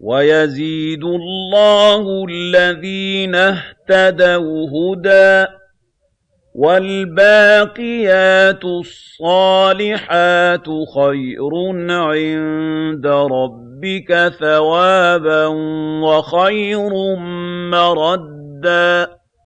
وَيَزِيدُ اللَّهُ الَّذِينَ اهْتَدَوْا هُدًى ۗ وَالْبَاقِيَاتُ الصَّالِحَاتُ خَيْرٌ عِندَ رَبِّكَ ثَوَابًا وَخَيْرٌ مَّرَدًّا